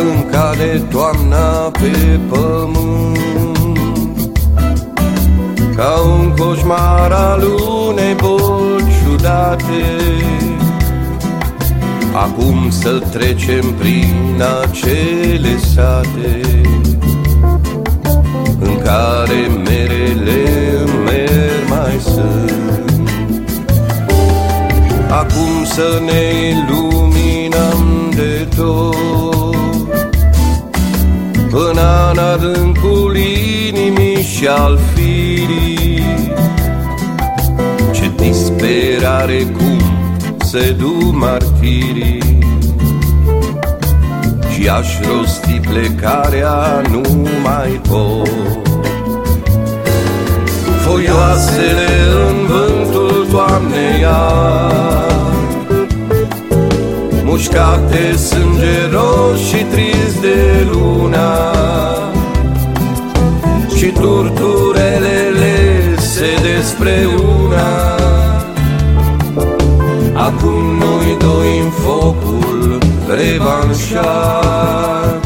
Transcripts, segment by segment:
când cade toamna pe pământ. Ca un coșmar al unei boli ciudate. Acum să trecem prin acele sate În care merele mer mai sunt Acum să ne iluminăm de tot Până în adâncul inimii și al firii. Ce disperare cum se du martirii. Și aș rosti plecarea nu mai pot Foioasele în vântul Mușcate sângeros și trist de luna. Și turturelele se despre una. Acum noi doi în focul revanșat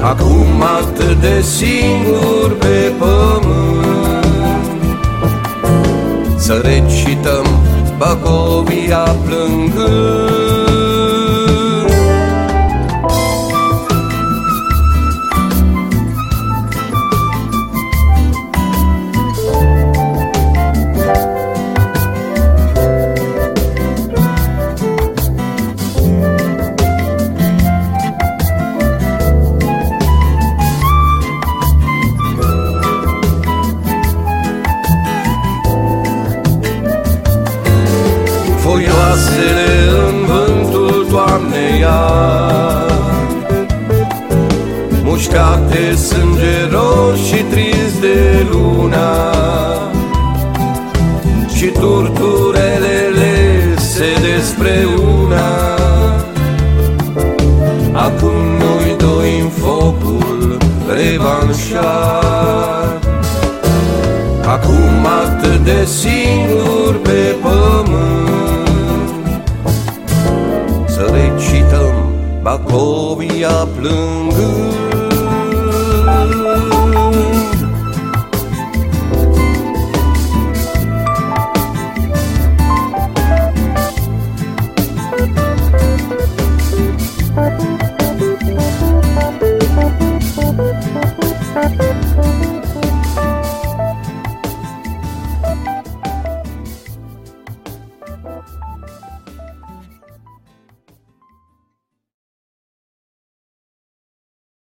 Acum atât de singur pe pământ Să recităm Bacovia plângând toamnei Mușcate sângeros și trist de luna. Și turturelele se despre una. Acum noi doi în focul revanșat Acum atât de singur pe pământ phobia bloom